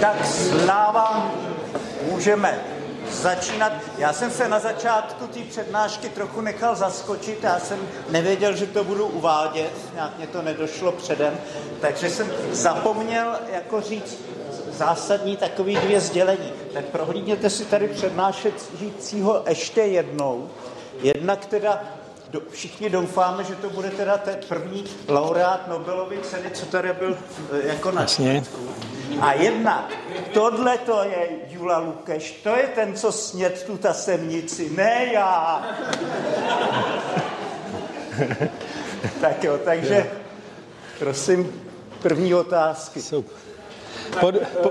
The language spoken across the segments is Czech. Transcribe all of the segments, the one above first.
Tak sláva, můžeme začínat. Já jsem se na začátku té přednášky trochu nechal zaskočit, já jsem nevěděl, že to budu uvádět, nějak mě to nedošlo předem, takže jsem zapomněl jako říct zásadní takový dvě sdělení. Tak prohlídněte si tady přednášejícího ještě jednou. Jednak teda do, všichni doufáme, že to bude teda ten první laureát Nobelovy ceny, co tady byl eh, jako na A jednak, tohle to je Jula Lukeš, to je ten, co sněd tu tasemnici, ne já. tak jo, takže prosím, první otázky. Super. Pod, po,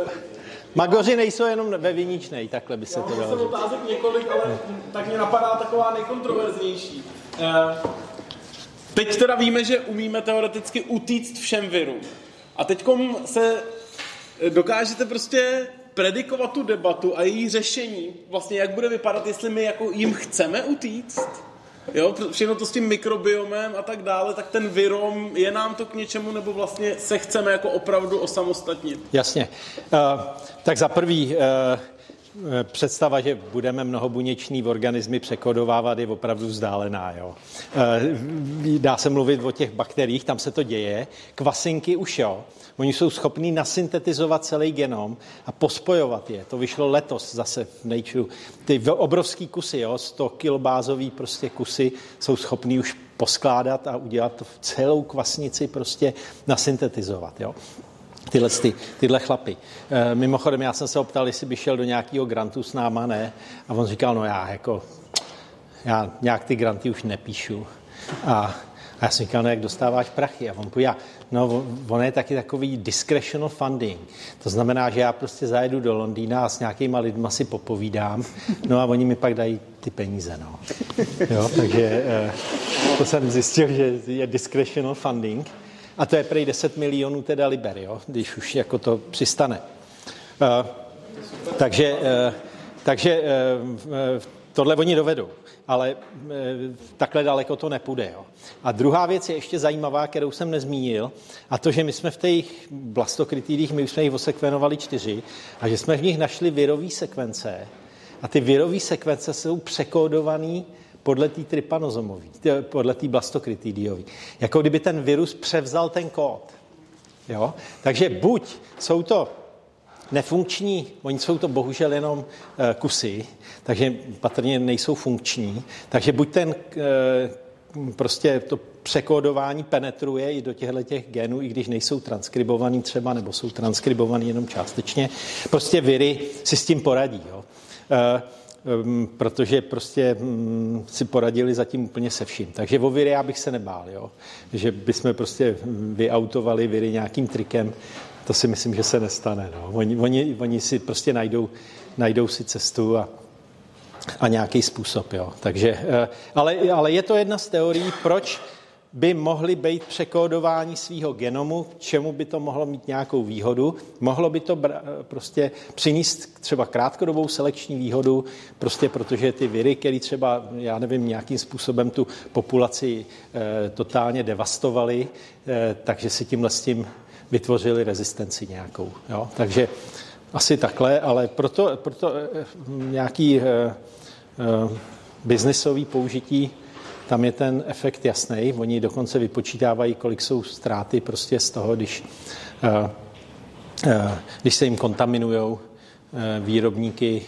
Magoři nejsou jenom ve Viničnej, takhle by se Já to dalo jsem otázek několik, ale tak mě napadá taková nejkontroverznější. Eh, Teď teda víme, že umíme teoreticky utíct všem virům. A teď se eh, dokážete prostě predikovat tu debatu a její řešení, vlastně jak bude vypadat, jestli my jako jim chceme utíct, jo, všechno to s tím mikrobiomem a tak dále, tak ten virom, je nám to k něčemu, nebo vlastně se chceme jako opravdu osamostatnit? Jasně. Uh, tak za prvý, uh, představa, že budeme mnohobuněční organismy překodovávat, je opravdu vzdálená. Jo. Uh, dá se mluvit o těch bakteriích, tam se to děje. Kvasinky už jo. Oni jsou schopní nasyntetizovat celý genom a pospojovat je. To vyšlo letos zase v Nature. Ty obrovský kusy, jo, 100 kilobázový prostě kusy, jsou schopní už poskládat a udělat v celou kvasnici prostě nasyntetizovat. Jo tyhle, ty, tyhle chlapy. E, mimochodem, já jsem se optal, jestli by šel do nějakého grantu s náma, ne? A on říkal, no já jako, já nějak ty granty už nepíšu. A, a já jsem říkal, no jak dostáváš prachy? A on povídá, no on je taky takový discretional funding. To znamená, že já prostě zajedu do Londýna a s nějakýma lidma si popovídám, no a oni mi pak dají ty peníze, no. Jo, takže e, to jsem zjistil, že je discretional funding. A to je prej 10 milionů teda liber, jo, když už jako to přistane. Uh, takže uh, takže uh, tohle oni dovedou, ale takhle daleko to nepůjde. Jo. A druhá věc je ještě zajímavá, kterou jsem nezmínil, a to, že my jsme v těch blastokrytidích, my už jsme jich osekvenovali čtyři, a že jsme v nich našli virové sekvence, a ty virové sekvence jsou překódované podle té trypanozomový, podle té blastokrytidiový. Jako kdyby ten virus převzal ten kód. Jo? Takže buď jsou to nefunkční, oni jsou to bohužel jenom e, kusy, takže patrně nejsou funkční, takže buď ten e, prostě to překódování penetruje i do těchto těch genů, i když nejsou transkribovaný třeba, nebo jsou transkribovaný jenom částečně. Prostě viry si s tím poradí. Jo? E, protože prostě si poradili zatím úplně se vším. Takže o viry já bych se nebál, jo? že bychom prostě vyautovali viry nějakým trikem, to si myslím, že se nestane. No. Oni, oni, oni si prostě najdou, najdou si cestu a, a nějaký způsob. Jo. Takže, ale, ale je to jedna z teorií, proč by mohly být překódování svého genomu, k čemu by to mohlo mít nějakou výhodu. Mohlo by to prostě přinést třeba krátkodobou selekční výhodu, prostě protože ty viry, které třeba, já nevím, nějakým způsobem tu populaci e, totálně devastovaly, e, takže si tímhle s tím vytvořili rezistenci nějakou. Jo? Takže asi takhle, ale proto, proto nějaký e, e, biznisový použití tam je ten efekt jasný. Oni dokonce vypočítávají, kolik jsou ztráty prostě z toho, když, uh, uh, když se jim kontaminují uh, výrobníky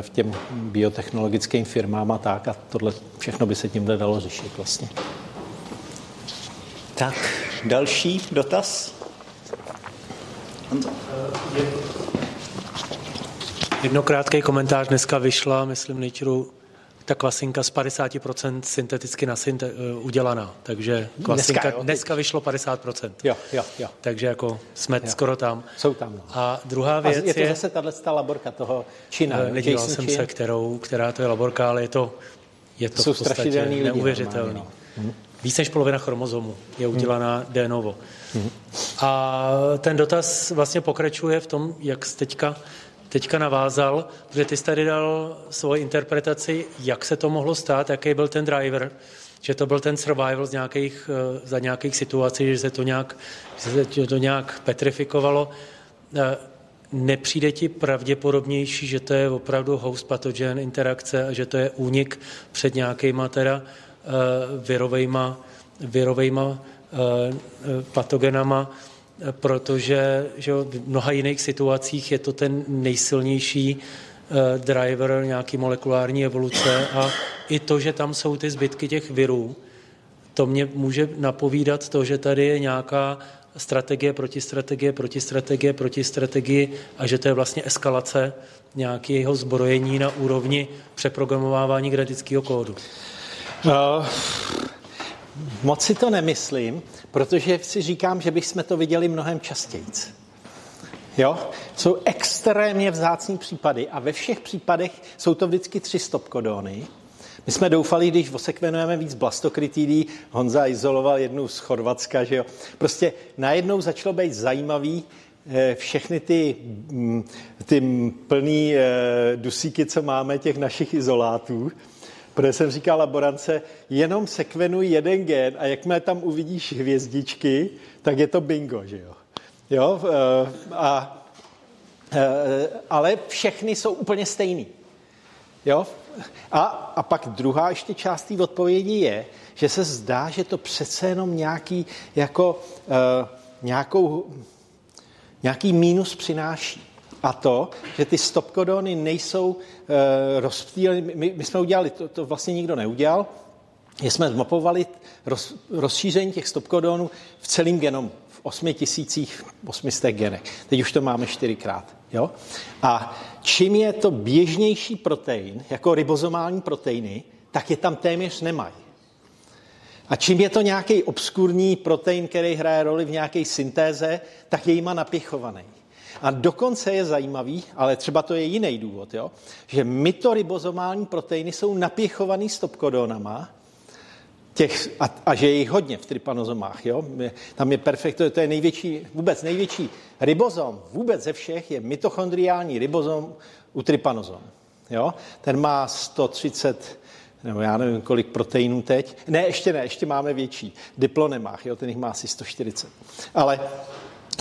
v těm biotechnologickým firmám a tak. A tohle všechno by se tímhle dalo řešit vlastně. Tak, další dotaz? Jedno krátký komentář dneska vyšla, myslím, Nature ta kvasinka z 50% synteticky nasynte, uh, udělaná. Takže kvasinka dneska, jo, dneska vyšlo 50%. Jo, jo, jo. Takže jako jsme jo. skoro tam. Jsou tam. No. A druhá věc A je... to je, zase tahle ta laborka toho Čína. Uh, nedíval jsem Čín. se, kterou, která to je laborka, ale je to, je to Jsou v podstatě neuvěřitelný. No. Hmm. Víc než polovina chromozomu je udělaná hmm. de novo. Hmm. A ten dotaz vlastně pokračuje v tom, jak teďka teďka navázal, protože ty jsi tady dal svoji interpretaci, jak se to mohlo stát, jaký byl ten driver, že to byl ten survival z nějakých, za nějakých situací, že se to nějak, že se to nějak petrifikovalo. nepřijde ti pravděpodobnější, že to je opravdu host pathogen interakce a že to je únik před nějakýma teda uh, virovejma, virovejma patogenama, protože že v mnoha jiných situacích je to ten nejsilnější uh, driver nějaký molekulární evoluce a i to, že tam jsou ty zbytky těch virů, to mě může napovídat to, že tady je nějaká strategie, protistrategie, protistrategie, protistrategii a že to je vlastně eskalace nějakého zbrojení na úrovni přeprogramovávání genetického kódu. Uh, moc si to nemyslím, protože si říkám, že bychom to viděli mnohem častěji. Jo? Jsou extrémně vzácní případy a ve všech případech jsou to vždycky tři stop kodony. My jsme doufali, když osekvenujeme víc blastokrytidí, Honza izoloval jednu z Chorvatska, že jo. Prostě najednou začalo být zajímavý eh, všechny ty, mm, ty plný eh, dusíky, co máme, těch našich izolátů, protože jsem říkal laborance, jenom sekvenuj jeden gen a jakmile tam uvidíš hvězdičky, tak je to bingo, že jo. jo eh, a, ale všechny jsou úplně stejný. Jo? A, a pak druhá ještě část té odpovědi je, že se zdá, že to přece jenom nějaký, jako, uh, nějakou, nějaký mínus přináší. A to, že ty stopkodony nejsou uh, rozptýleny. My, my jsme udělali, to, to vlastně nikdo neudělal, že jsme zmapovali roz, rozšíření těch stopkodonů v celém genomu, v 8000, 800 genech. Teď už to máme čtyřikrát. Jo? A čím je to běžnější protein, jako ribozomální proteiny, tak je tam téměř nemají. A čím je to nějaký obskurní protein, který hraje roli v nějaké syntéze, tak je jima napěchovaný. A dokonce je zajímavý, ale třeba to je jiný důvod, jo, že mitoribozomální proteiny jsou napěchovaný stopkodonama, těch, a, a že je jich hodně v trypanozomách. Jo? Tam je perfekt, to je největší, vůbec největší ribozom, vůbec ze všech je mitochondriální ribozom u trypanozom. Jo? Ten má 130, nebo já nevím, kolik proteinů teď. Ne, ještě ne, ještě máme větší. Diplonemách, jo? ten jich má asi 140. Ale,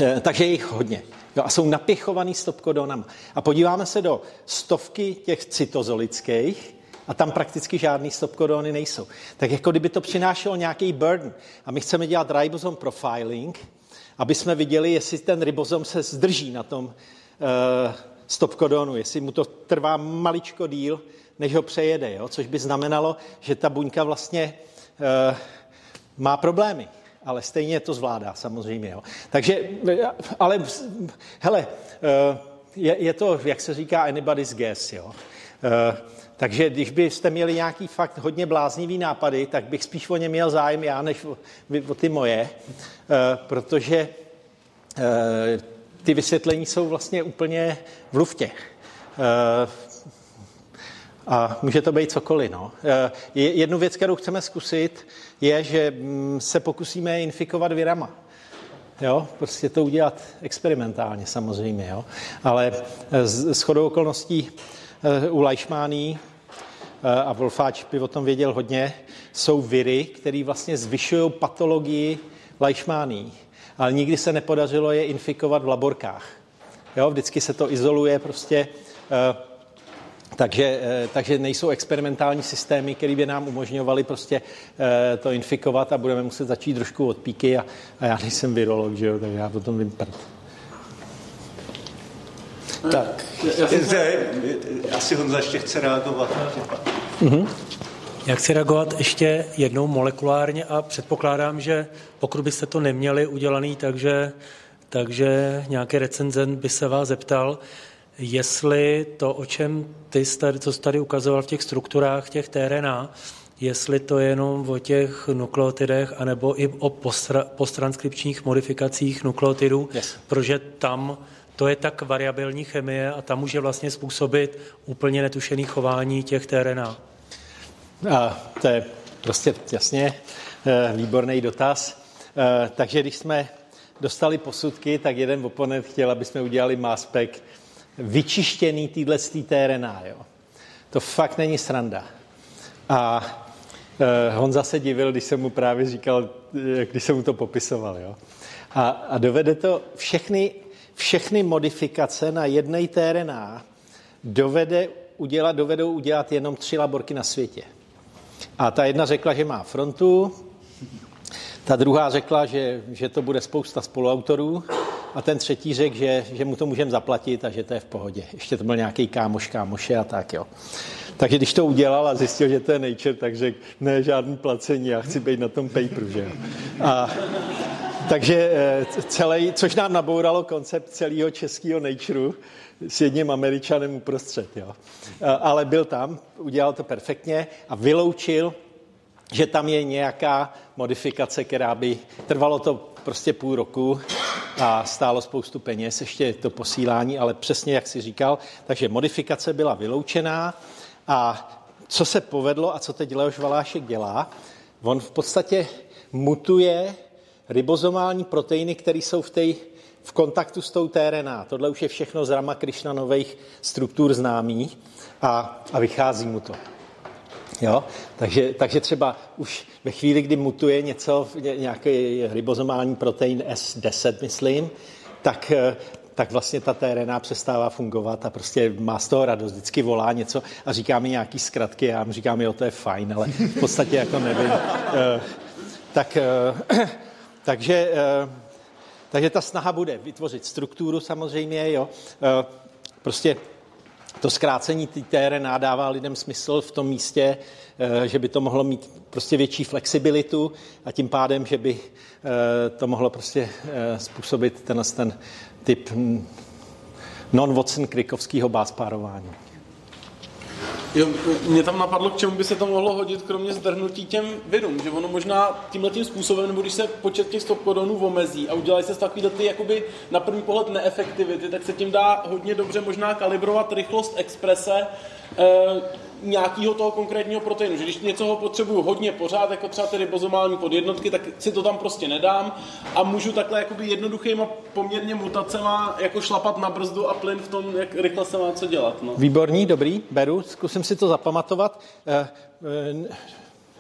eh, takže je jich hodně. Jo, a jsou napěchovaný stopkodonama. A podíváme se do stovky těch cytozolických, a tam prakticky žádný stopkodony nejsou. Tak jako kdyby to přinášelo nějaký burden. A my chceme dělat ribosome profiling, aby jsme viděli, jestli ten ribozom se zdrží na tom uh, stopkodonu, jestli mu to trvá maličko díl, než ho přejede, jo? což by znamenalo, že ta buňka vlastně uh, má problémy, ale stejně to zvládá samozřejmě. Jo? Takže, ale hele, uh, je, je to, jak se říká, anybody's guess. Jo? Uh, takže když byste měli nějaký fakt hodně bláznivý nápady, tak bych spíš o ně měl zájem já, než o, o ty moje, eh, protože eh, ty vysvětlení jsou vlastně úplně v luftě. A může to být cokoliv. No. Jednu věc, kterou chceme zkusit, je, že mm, se pokusíme infikovat virama. Jo, prostě to udělat experimentálně samozřejmě, jo. Ale s chodou okolností u Leishmání a Wolfáč by o tom věděl hodně, jsou viry, které vlastně zvyšují patologii leishmání, ale nikdy se nepodařilo je infikovat v laborkách. Jo, vždycky se to izoluje prostě, takže, eh, takže nejsou experimentální systémy, které by nám umožňovaly prostě to infikovat a budeme muset začít trošku od píky a, a já nejsem virolog, že jo, tak já potom vím prd. Tak, já, já asi Honza ještě chce reagovat. Mm-hmm. Já chci reagovat ještě jednou molekulárně a předpokládám, že pokud byste to neměli udělaný, takže, takže nějaký recenzent by se vás zeptal, jestli to, o čem ty tady, co jsi tady ukazoval v těch strukturách těch TRNA, jestli to je jenom o těch nukleotidech, anebo i o postra, posttranskripčních modifikacích nukleotidů, yes. protože tam to je tak variabilní chemie a tam může vlastně způsobit úplně netušený chování těch TRNA. A to je prostě jasně eh, výborný dotaz. Eh, takže když jsme dostali posudky, tak jeden oponent chtěl, aby jsme udělali máspek vyčištěný týhle z TRNA. Jo. To fakt není sranda. A eh, Honza se divil, když jsem mu právě říkal, když jsem mu to popisoval. Jo. A, a dovede to všechny všechny modifikace na jedné TRNA dovede udělat, dovedou udělat jenom tři laborky na světě. A ta jedna řekla, že má frontu, ta druhá řekla, že, že to bude spousta spoluautorů a ten třetí řekl, že, že mu to můžeme zaplatit a že to je v pohodě. Ještě to byl nějaký kámoš, kámoše a tak, jo. Takže když to udělal a zjistil, že to je Nature, tak řekl, ne, žádný placení, já chci být na tom paperu, že jo. A, takže eh, celý, což nám nabouralo koncept celého českého Natureu s jedním američanem uprostřed, jo. Ale byl tam, udělal to perfektně a vyloučil že tam je nějaká modifikace, která by trvalo to prostě půl roku a stálo spoustu peněz, ještě to posílání, ale přesně jak si říkal, takže modifikace byla vyloučená a co se povedlo a co teď Leoš Valášek dělá, on v podstatě mutuje ribozomální proteiny, které jsou v, tej, v kontaktu s tou TRNA. Tohle už je všechno z Rama nových struktur známý a, a vychází mu to. Jo? Takže, takže třeba už ve chvíli, kdy mutuje něco, nějaký ribozomální protein S10, myslím, tak, eh, tak vlastně ta TRNA přestává fungovat a prostě má z toho radost. Vždycky volá něco a říká mi nějaký zkratky a já mu říkám, jo, to je fajn, ale v podstatě jako nevím. Eh, tak, eh, takže, takže ta snaha bude vytvořit strukturu samozřejmě, jo. Prostě to zkrácení té TRNA dává lidem smysl v tom místě, eh, že by to mohlo mít prostě větší flexibilitu a tím pádem, že by eh, to mohlo prostě eh, způsobit ten, ten typ hm, non-Watson-krikovského báspárování. Jo, mě tam napadlo, k čemu by se to mohlo hodit, kromě zdrhnutí těm virům, že ono možná tímhle tím způsobem, nebo když se počet těch stop kodonů omezí a udělají se takové ty jakoby na první pohled neefektivity, tak se tím dá hodně dobře možná kalibrovat rychlost exprese e, nějakého toho konkrétního proteinu. Že když něco ho potřebuju hodně pořád, jako třeba ty ribozomální podjednotky, tak si to tam prostě nedám a můžu takhle jakoby jednoduchýma poměrně mutacema jako šlapat na brzdu a plyn v tom, jak rychle se má co dělat. No. Výborný, dobrý, beru, zkusím si to zapamatovat. Eh, eh,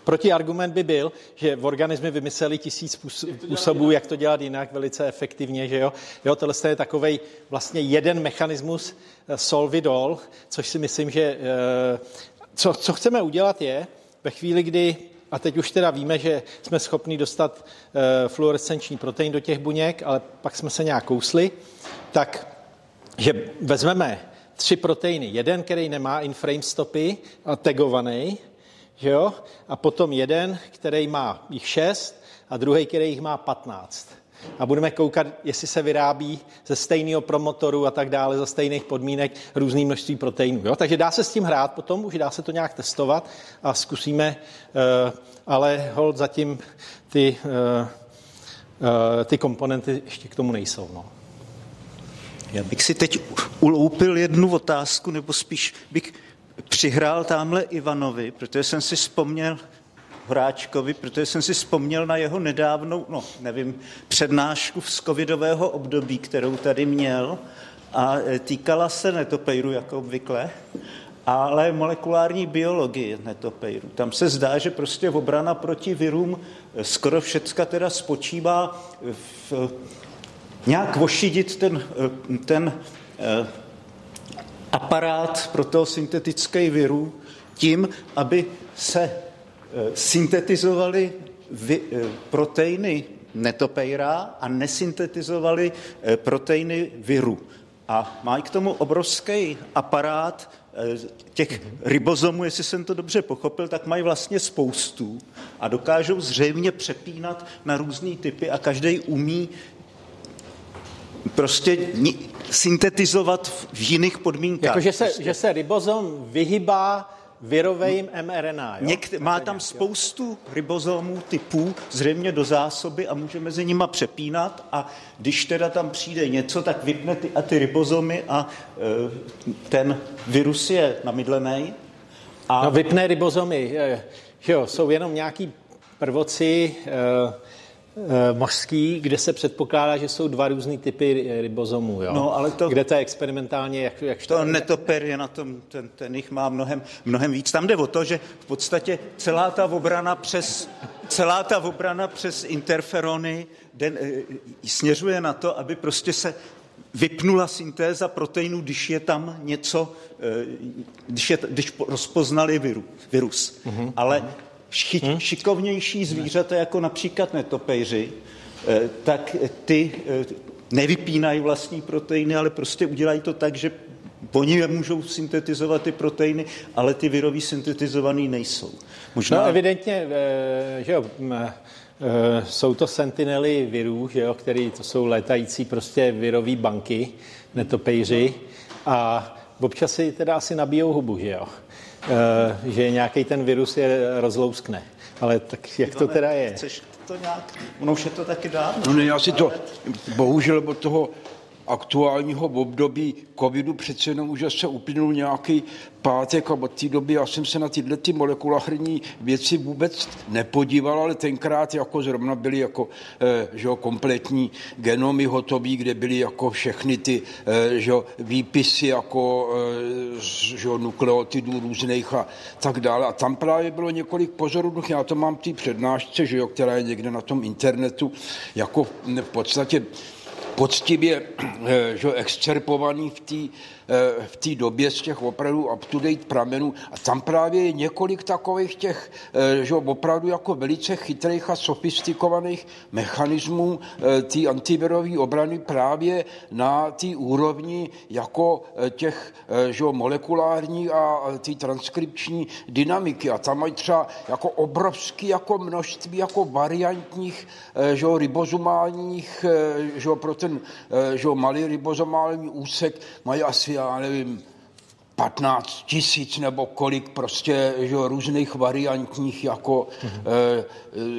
Protiargument by byl, že v organismy vymysleli tisíc způsobů, jak to dělat jinak, velice efektivně, že jo. jo tohle je takový vlastně jeden mechanismus eh, solvidol, což si myslím, že co, co chceme udělat je, ve chvíli, kdy, a teď už teda víme, že jsme schopni dostat e, fluorescenční protein do těch buněk, ale pak jsme se nějak kousli, tak, že vezmeme tři proteiny. Jeden, který nemá in-frame stopy a tagovaný, že jo? a potom jeden, který má jich šest a druhý, který jich má patnáct a budeme koukat, jestli se vyrábí ze stejného promotoru a tak dále, za stejných podmínek různý množství proteinů. Jo? Takže dá se s tím hrát potom, už dá se to nějak testovat a zkusíme, uh, ale hold zatím ty, uh, uh, ty komponenty ještě k tomu nejsou. No. Já bych si teď uloupil jednu otázku, nebo spíš bych přihrál tamhle Ivanovi, protože jsem si vzpomněl Horáčkovi, protože jsem si vzpomněl na jeho nedávnou, no nevím, přednášku z covidového období, kterou tady měl a e, týkala se netopejru, jako obvykle, ale molekulární biologie netopejru. Tam se zdá, že prostě obrana proti virům e, skoro všecka teda spočívá v nějak vošidit ten, e, ten aparát pro toho syntetický viru tím, aby se syntetizovali vy, eh, proteiny netopejra a nesyntetizovali eh, proteiny viru. A mají k tomu obrovský aparát těch ribozomů, jestli jsem to dobře pochopil, tak mají vlastně spoustu a dokážou zřejmě přepínat na různé typy a každý umí prostě syntetizovat v jiných podmínkách. Jako, že se, prostě. že se ribozom vyhybá virovým mRNA. Jo? Něk- má tam spoustu ribozomů typů, zřejmě do zásoby a může mezi nimi přepínat a když teda tam přijde něco, tak vypne ty a ty ribozomy a e, ten virus je namydlený. A... No vypne ribozomy, jo, jsou jenom nějaký prvoci, e, mořský, kde se předpokládá, že jsou dva různé typy ribozomů. Jo? No, ale to, kde to je experimentálně, jak, jak to netoper je na tom, ten, ten jich má mnohem, mnohem víc. Tam jde o to, že v podstatě celá ta obrana přes, celá ta obrana přes interferony den, eh, směřuje na to, aby prostě se vypnula syntéza proteinů, když je tam něco, když, je, když rozpoznali viru, virus. Mm-hmm. Ale ši, mm-hmm. šikovnější zvířata, jako například netopejři, tak ty nevypínají vlastní proteiny, ale prostě udělají to tak, že Oni můžou syntetizovat ty proteiny, ale ty virový syntetizovaný nejsou. Možná... No evidentně, že jo, jsou to sentinely virů, že jo, který to jsou létající prostě virový banky, netopejři a občas si teda asi nabijou hubu, že jo. Že nějaký ten virus je rozlouskne. Ale tak jak to teda je? Chceš to nějak? Ono už je to taky dávno. No ne, já si to, bohužel od toho aktuálního období covidu přece jenom už se uplynul nějaký pátek a od té doby já jsem se na tyhle ty molekulární věci vůbec nepodíval, ale tenkrát jako zrovna byly jako eh, že jo, kompletní genomy hotový, kde byly jako všechny ty eh, že jo, výpisy jako eh, že jo, nukleotidů různých a tak dále. A tam právě bylo několik pozorů, já to mám v té přednášce, že jo, která je někde na tom internetu, jako v podstatě poctivě že, excerpovaný v té Eh, v té době z těch opravdu up-to-date pramenů. A tam právě je několik takových těch, eh, že opravdu jako velice chytrých a sofistikovaných mechanismů eh, té antivirové obrany právě na té úrovni jako těch že molekulární a té transkripční dynamiky. A tam mají třeba jako obrovský jako množství jako variantních že ribozomálních, že pro ten že malý ribozomální úsek mají asi já nevím, 15 tisíc nebo kolik prostě že, různých variantních jako mm-hmm.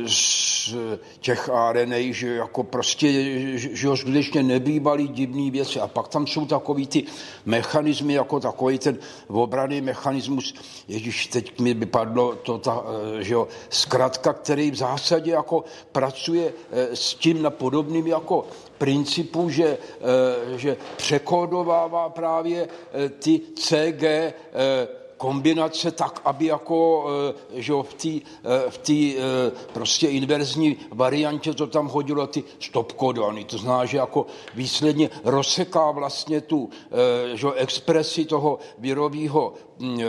z těch RNA, že jako prostě, že, že skutečně nebývaly divné věci. A pak tam jsou takový ty mechanismy, jako takový ten obraný mechanismus, ježíš, teď mi vypadlo to ta, eh, že jo, zkratka, který v zásadě jako pracuje eh, s tím na podobným jako principu, že, že překódovává právě ty CG eh, kombinace tak, aby jako že v té v tý, prostě inverzní variantě to tam hodilo ty stop kodony. To znamená, že jako výsledně rozseká vlastně tu že expresi toho virového mm,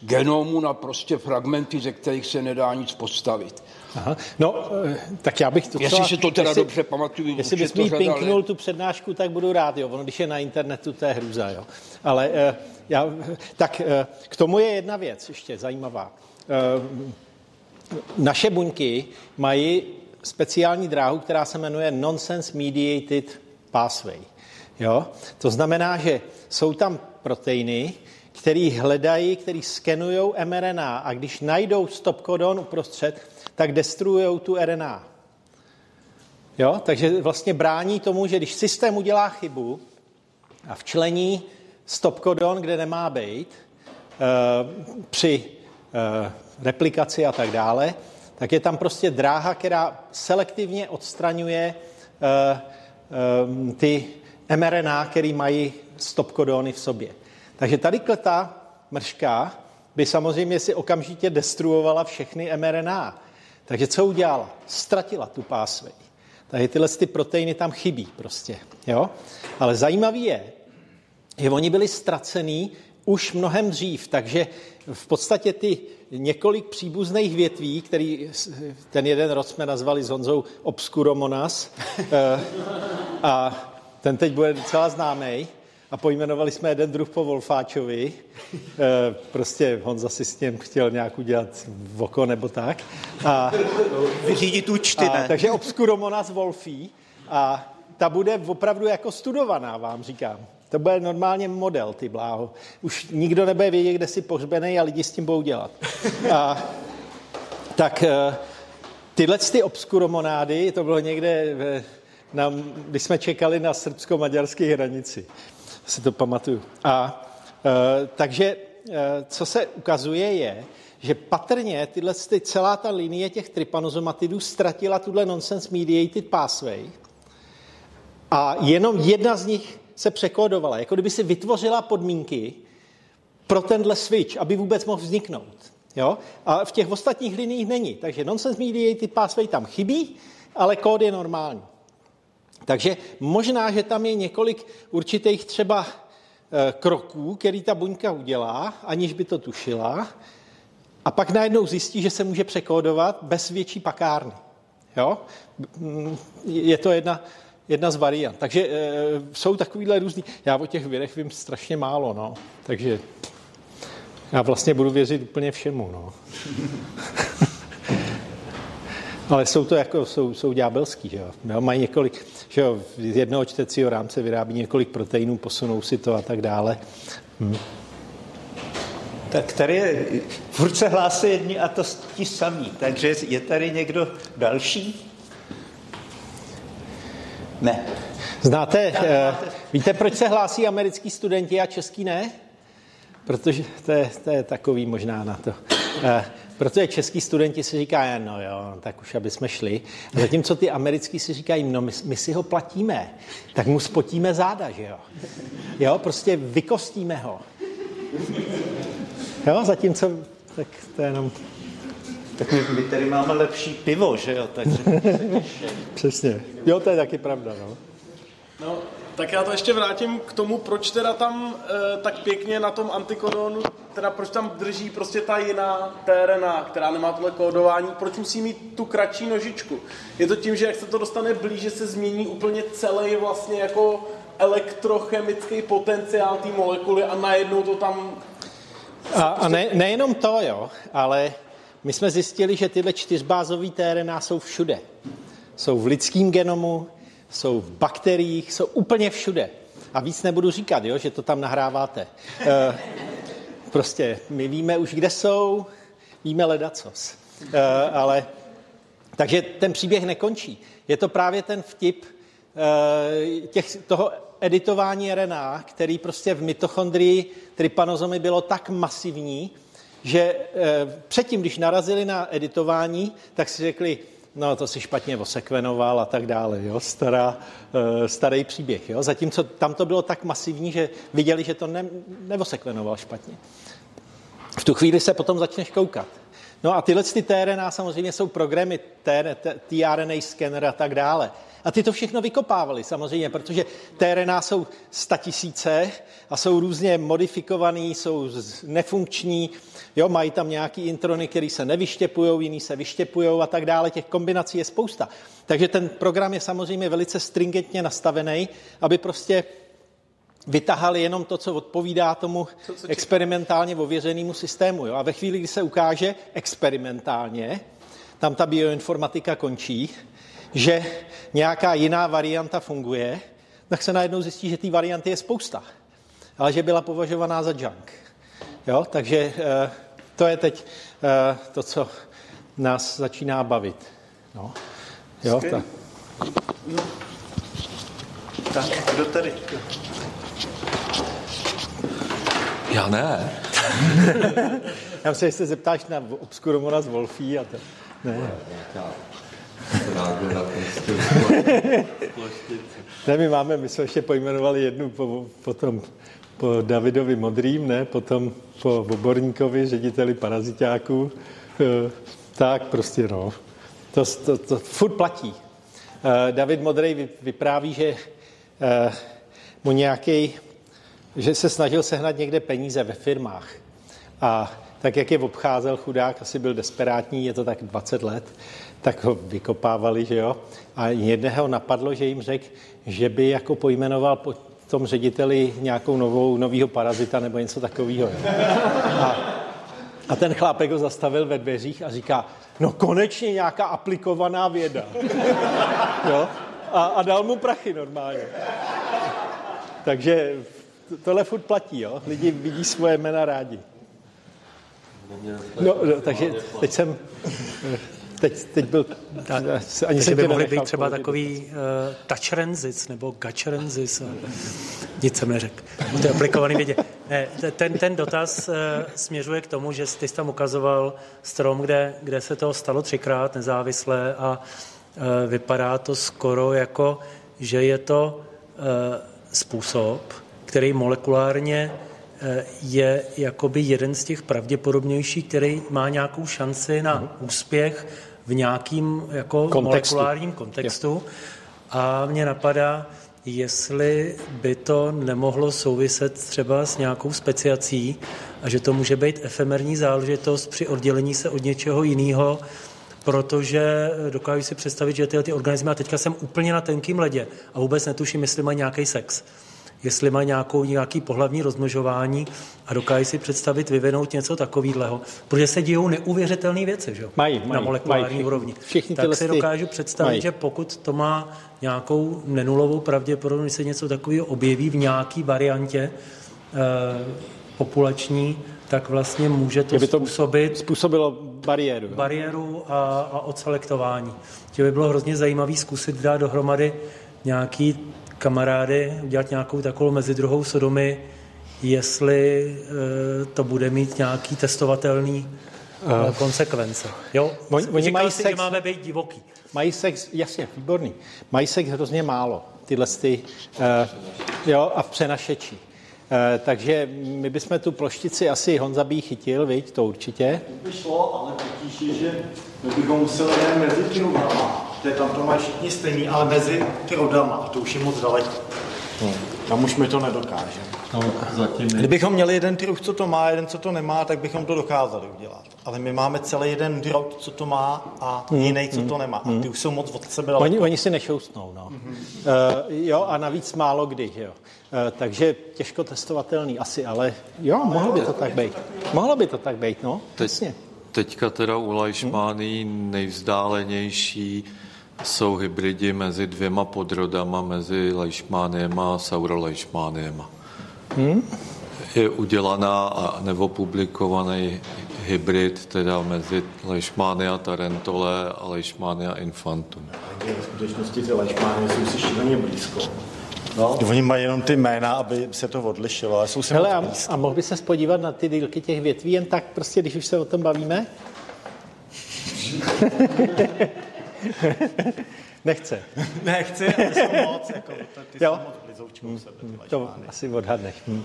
genomu na prostě fragmenty, ze kterých se nedá nic postavit. Aha. No, eh, tak já bych to Jestli si to teda jestli, dobře pamatuju. Jestli bys mi pinknul ale... tu přednášku, tak budu rád, jo. Ono, když je na internetu, to je hruza, jo. Ale uh, já, tak uh, k tomu je jedna věc ještě zajímavá. Naše buňky mají speciální dráhu, která se jmenuje Nonsense Mediated Pathway. Jo? To znamená, že jsou tam proteiny, který hledají, který skenují mRNA a když najdou stop kodon uprostřed, tak destruují tu RNA. Jo? Takže vlastně brání tomu, že když systém udělá chybu a včlení stop kodon, kde nemá být, e, při e, replikaci a tak dále, tak je tam prostě dráha, která selektivně odstraňuje e, e, ty mRNA, které mají stop kodony v sobě. Takže tady ta mrška by samozřejmě si okamžitě destruovala všechny mRNA. Takže co udělala? Ztratila tu pásvej. Takže tyhle ty proteiny tam chybí prostě. Jo? Ale zajímavý je, že oni byli ztracený už mnohem dřív, takže v podstatě ty několik příbuzných větví, který ten jeden rod jsme nazvali s Honzou Obscuromonas eh, a ten teď bude docela známý, a pojmenovali jsme jeden druh po Wolfáčovi. E, prostě on zase s tím chtěl nějak udělat v oko nebo tak. A, Vyřídit účty, ne? A, takže Obscuromonas wolfí a ta bude opravdu jako studovaná, vám říkám. To bude normálně model, ty bláho. Už nikdo nebude vědět, kde si pohřbený a lidi s tím budou dělat. A, tak e, tyhle ty obskuromonády, to bylo někde, ve, na, když jsme čekali na srbsko-maďarské hranici si to pamatuju. A e, takže e, co se ukazuje je, že patrně tyhle, ty, celá ta linie těch trypanozomatidů ztratila tuhle nonsense mediated pathway a jenom jedna z nich se překódovala, jako kdyby si vytvořila podmínky pro tenhle switch, aby vůbec mohl vzniknout. Jo? A v těch ostatních liniích není. Takže nonsense mediated pathway tam chybí, ale kód je normální. Takže možná, že tam je několik určitých třeba eh, kroků, který ta buňka udělá, aniž by to tušila, a pak najednou zjistí, že se může překódovat bez větší pakárny. Jo? Mm, je to jedna, jedna z variant. Takže e, jsou takovýhle různý. Já o těch vědech vím strašně málo, no. Takže já vlastně budu věřit úplně všemu, no. Ale jsou to jako, jsou, jsou ďábelský, že jo. Mají několik, že jo, z jednoho čtecího rámce vyrábí několik proteinů, posunou si to a tak dále. Hm. Tak tady je, furt se hlásí jedni a to ti samí. Takže je tady někdo další? Ne. Znáte, uh, víte, proč se hlásí americký studenti a český ne? Protože to je, to je takový možná na to. Uh, protože český studenti si říkají, no jo, tak už aby jsme šli. A zatímco ty americký si říkají, no my, my si ho platíme, tak mu spotíme záda, že jo. Jo, prostě vykostíme ho. Jo, zatímco, tak to je jenom... Tak my, my tady máme lepší pivo, že jo, takže... Přesně. Jo, to je taky pravda, no. No, tak já to ještě vrátím k tomu, proč teda tam e, tak pěkně na tom antikodonu, teda proč tam drží prostě ta jiná TRNA, která nemá tohle kódování, proč musí mít tu kratší nožičku. Je to tím, že jak se to dostane blíže, se změní úplně celý vlastně jako elektrochemický potenciál té molekuly a najednou to tam... A, a ne, nejenom to, jo, ale my jsme zjistili, že tyhle čtyřbázové TRNA jsou všude. Jsou v lidském genomu, jsou v bakteriích, jsou úplně všude. A víc nebudu říkat, jo, že to tam nahráváte. E, prostě my víme už, kde jsou, víme ledacos. E, ale, takže ten příběh nekončí. Je to právě ten vtip e, těch, toho editování RNA, který prostě v mitochondrii trypanozomy bylo tak masivní, že e, předtím, když narazili na editování, tak si řekli, no to si špatně osekvenoval a tak dále, jo, stará, e, starý příběh, jo, zatímco tam to bylo tak masivní, že viděli, že to ne, neosekvenoval špatně. V tu chvíli se potom začneš koukat. No a tyhle ty TRNA samozřejmě jsou programy, tRNA scanner a tak dále. A ty to všechno vykopávali samozřejmě, protože TRNA jsou statisíce a jsou různě modifikovaný, jsou nefunkční, jo, mají tam nějaký introny, které se nevyštěpují, jiný se vyštěpují a tak dále. Těch kombinací je spousta. Takže ten program je samozřejmě velice stringentně nastavený, aby prostě vytahali jenom to, co odpovídá tomu co experimentálně ověřenému systému. Jo? A ve chvíli, kdy se ukáže experimentálně, tam ta bioinformatika končí, že nějaká jiná varianta funguje, tak se najednou zjistí, že té varianty je spousta, ale že byla považovaná za junk. Jo? Takže eh, to je teď eh, to, co nás začíná bavit. No. Jo, ta. Tak, kdo tady? Já ne. Já myslím, že se zeptáš na Obscuromona z Wolfí a to... Ne. ne, my máme, my jsme ještě pojmenovali jednu po, potom po Davidovi Modrým, ne, potom po Oborníkovi, řediteli parazitáků. E, tak prostě no. To, to, to furt platí. E, David Modrý vypráví, že e, mu nějaký, že se snažil sehnat někde peníze ve firmách. A tak, jak je obcházel chudák, asi byl desperátní, je to tak 20 let, tak ho vykopávali, že jo. A jedného napadlo, že jim řekl, že by jako pojmenoval po tom řediteli nějakou novou, novýho parazita nebo něco takového. A, a ten chlápek ho zastavil ve dveřích a říká, no konečně nějaká aplikovaná věda. jo? A, a dal mu prachy normálně. Takže tohle furt platí, jo? Lidi vidí svoje jména rádi. No, no takže teď jsem teď, teď byl... Tak, ani se by mohli být třeba takový uh, touchrenzic nebo. A nic jsem neřekl. To je aplikovaný vědě. Ne, ten, ten dotaz uh, směřuje k tomu, že ty jsi tam ukazoval strom, kde, kde se to stalo třikrát nezávisle a uh, vypadá to skoro jako, že je to uh, způsob, který molekulárně je jakoby jeden z těch pravděpodobnějších, který má nějakou šanci na úspěch v nějakým jako kontextu. molekulárním kontextu. A mě napadá, jestli by to nemohlo souviset třeba s nějakou speciací a že to může být efemerní záležitost při oddělení se od něčeho jiného, protože dokážu si představit, že tyhle ty organismy, a teďka jsem úplně na tenkým ledě a vůbec netuším, jestli mají nějaký sex, jestli mají nějakou, nějaký pohlavní rozmnožování a dokážu si představit vyvinout něco takového, protože se dějou neuvěřitelné věci, že? Mají, mají, na molekulární mají, úrovni. všichni tak si dokážu představit, mají. že pokud to má nějakou nenulovou pravděpodobnost, že se něco takového objeví v nějaké variantě eh, populační, tak vlastně může to, by to způsobit Způsobilo bariéru. Bariéru a, a odselektování. Že by bylo hrozně zajímavý zkusit dát dohromady nějaký kamarády, udělat nějakou takovou mezidruhou sodomy, jestli e, to bude mít nějaký testovatelný e, konsekvence. Jo? Oni- oni Říkal mají jsi, sex- že máme být divoký. Mají sex, jasně, výborný. Mají sex hrozně málo, tyhle ty, uh, jo, a v přenašeči. Uh, takže my bychom tu ploštici asi Honza by chytil, viď, to určitě. by šlo, ale potíž je, že my bychom museli jen mezi ty rodama, že tam to mají všichni stejný, ale mezi ty rodama, to už je moc daleko. Tam už mi to nedokážeme. No, zatím je. Kdybychom měli jeden druh, co to má, jeden, co to nemá, tak bychom to dokázali udělat. Ale my máme celý jeden druh, co to má a jiný, co to nemá. A ty už jsou moc od sebe daleko. Oni, oni si nešoustnou, no. Uh, jo, a navíc málo kdy, jo. Uh, takže těžko testovatelný asi, ale jo, mohlo by to tak být. Mohlo by to tak být, no, Teď, jasně. teďka teda u Lajšmány nejvzdálenější jsou hybridi mezi dvěma podrodama, mezi Leishmaniema a Saurolejšmániema. Je udělaná a neopublikovaný hybrid teda mezi Leishmania tarentole a Leishmania infantum. V skutečnosti ty lešmány jsou si šíleně blízko. No. Oni mají jenom ty jména, aby se to odlišilo, ale jsou Hele, a, a mohl by se spodívat na ty dílky těch větví jen tak, prostě, když už se o tom bavíme? Nechce. Ne, chci, ale jsou moc, jako, ty jsou Jo. moc blízoučkou u sebe, ty To lešmány. asi odhadneš. Hm.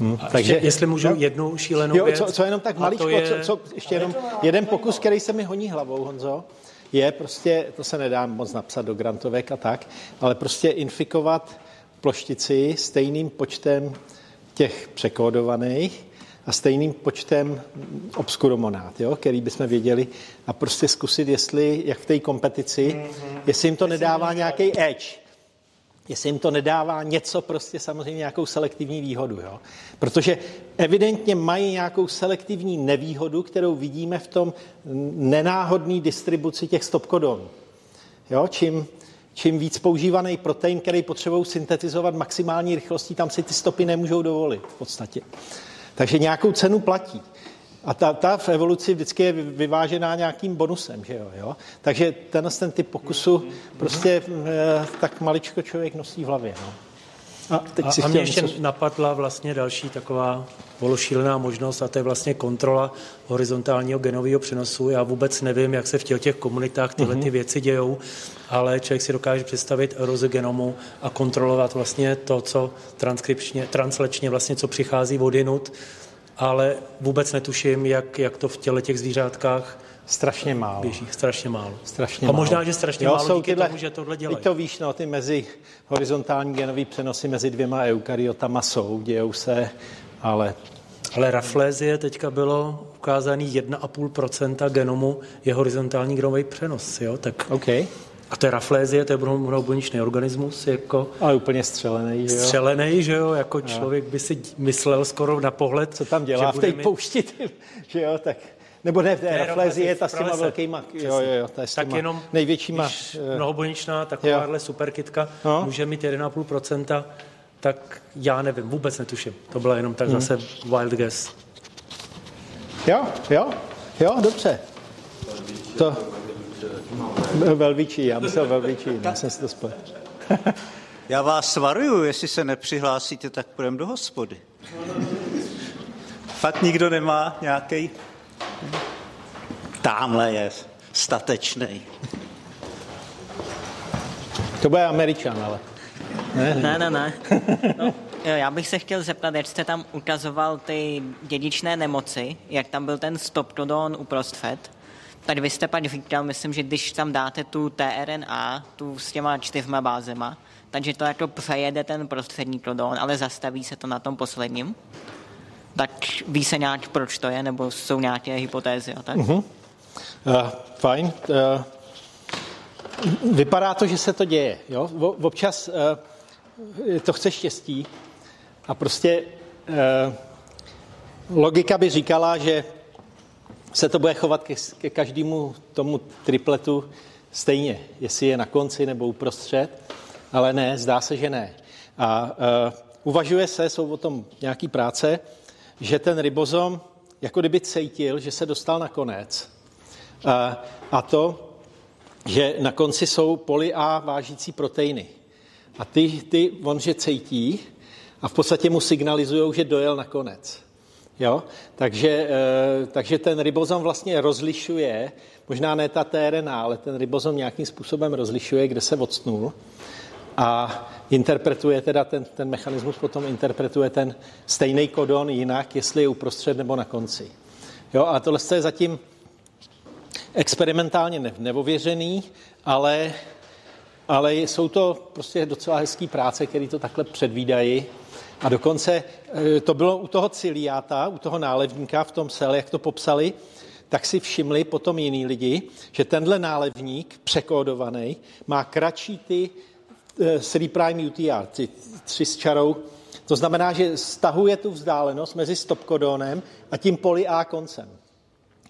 Hm. Takže, jestli můžu jo. jednu šílenou Jo, věc. co, co jenom tak maličko, je, co, co, ještě jenom jeden pokus, který se mi honí hlavou, Honzo, je prostě, to se nedá moc napsat do grantovek a tak, ale prostě infikovat ploštici stejným počtem těch překódovaných a stejným počtem obskuromonát, jo, který bychom věděli a prostě zkusit, jestli, jak v té kompetici, jestli jim to nedává nějaký edge, jestli jim to nedává něco, prostě samozřejmě nějakou selektivní výhodu. Jo? Protože evidentně mají nějakou selektivní nevýhodu, kterou vidíme v tom nenáhodné distribuci těch stopkodonů. Jo? Čím, čím víc používaný protein, který potřebují syntetizovat maximální rychlostí, tam si ty stopy nemůžou dovolit v podstatě. Takže nějakou cenu platí. A ta, ta v evoluci vždycky je vyvážená nějakým bonusem, že jo, jo? Takže tenhle ten typ pokusu prostě eh, tak maličko člověk nosí v hlavě, no. A teď A, si a mě ještě napadla vlastně další taková pološílená možnost a to je vlastně kontrola horizontálního genového přenosu. Já vůbec nevím, jak se v těch, komunitách tyhle Mhm. ty věci dějou, ale člověk si dokáže představit erozi genomu a kontrolovat vlastně to, co transkripčně, translečně vlastně, co přichází odinut, ale vůbec netuším, jak, jak to v těle těch zvířátkách Strašně málo. běží. Strašně málo. Strašně a málo. možná, že strašně Jo, málo jsou díky tyhle- tomu, že tohle dělají. to víš, no, ty mezi horizontální genový přenosy mezi dvěma eukaryotama jsou, dějou se, ale Ale raflézie teďka bylo ukázaný 1,5% genomu je horizontální genový přenos, jo? Tak, OK. a to je raflézie, to je mnohobuněčný organismus, jako Ale úplně střelený, že jo? střelený, že jo? Jako člověk by si myslel skoro na pohled, Co tam dělá v té mít- poušti, že jo, tak... Nebo ne, ne raflézie je ta s těma velkýma, jo, jo, jo, ta je s Tak jenom, největšíma, když eh, mnohobuněčná takováhle superkytka No. může mít 1,5%, tak já nevím, vůbec netuším. To byla jenom tak Hmm. zase wild guess. Jo, jo, jo, dobře. To... Velvičí, já myslel velvičí, já jsem si to spojil. Já vás varuju, jestli se nepřihlásíte, tak půjdeme do hospody. Fakt nikdo nemá nějaký. Tamhle je statečný. To bude američan, ale. Ne, Ne, ne, ne. No, já bych se chtěl zeptat, jak jste tam ukazoval ty dědičné nemoci, jak tam byl ten stopkodon uprostřed, Tady vy jste pak říkal, myslím, že když tam dáte tu tRNA, tu s těma čtyřma bázema, takže to jako přejede ten prostřední klodon, ale zastaví se to na tom posledním. Tak ví se nějak, proč to je, nebo jsou nějaké hypotézy a tak? Uh-huh. Uh, fajn. Uh, vypadá to, že se to děje. Jo? Občas uh, to chce štěstí a prostě uh, logika by říkala, že se to bude chovat ke, ke každému tomu tripletu stejně, jestli je na konci nebo uprostřed, ale ne, zdá se, že ne. A uh, uvažuje se, jsou o tom nějaký práce, že ten ribozom jako kdyby cítil, že se dostal na konec. Uh, a to, že na konci jsou poly A vážící proteiny. A ty, ty on, že cítí a v podstatě mu signalizují, že dojel na konec. Jo? Takže, eh, takže ten ribozom vlastně rozlišuje, možná ne ta TRNA, ale ten ribozom nějakým způsobem rozlišuje, kde se odstnul a interpretuje teda ten, ten mechanismus, potom interpretuje ten stejný kodon jinak, jestli je uprostřed nebo na konci. Jo, a tohle je zatím experimentálně neověřený, ale, ale jsou to prostě docela hezký práce, které to takhle předvídají a dokonce eh, to bylo u toho ciliáta, u toho nálevníka v tom sele, jak to popsali, tak si všimli potom jiní lidi, že tenhle nálevník překódovaný má kratší ty 3 eh, prime UTR, ty tři s čarou. To znamená, že stahuje tu vzdálenost mezi stopkodónem a tím poly A koncem,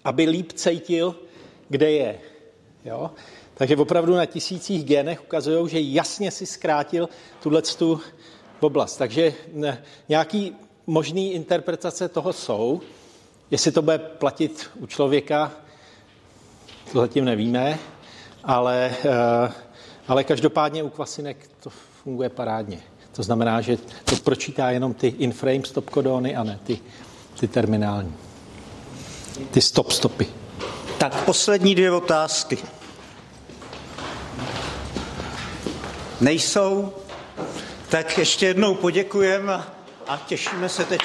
aby líp cítil, kde je. Jo? Takže opravdu na tisících genech ukazují, že jasně si zkrátil tuhle oblast. Takže nějaký možný interpretace toho jsou. Jestli to bude platit u člověka, to zatím nevíme, ale, eh, ale každopádně u kvasinek to funguje parádně. To znamená, že to pročítá jenom ty in-frame stop kodony a ne ty, ty terminální. Ty stop stopy. Tak poslední dvě otázky. Nejsou? Tak ještě jednou poděkujeme a těšíme se teď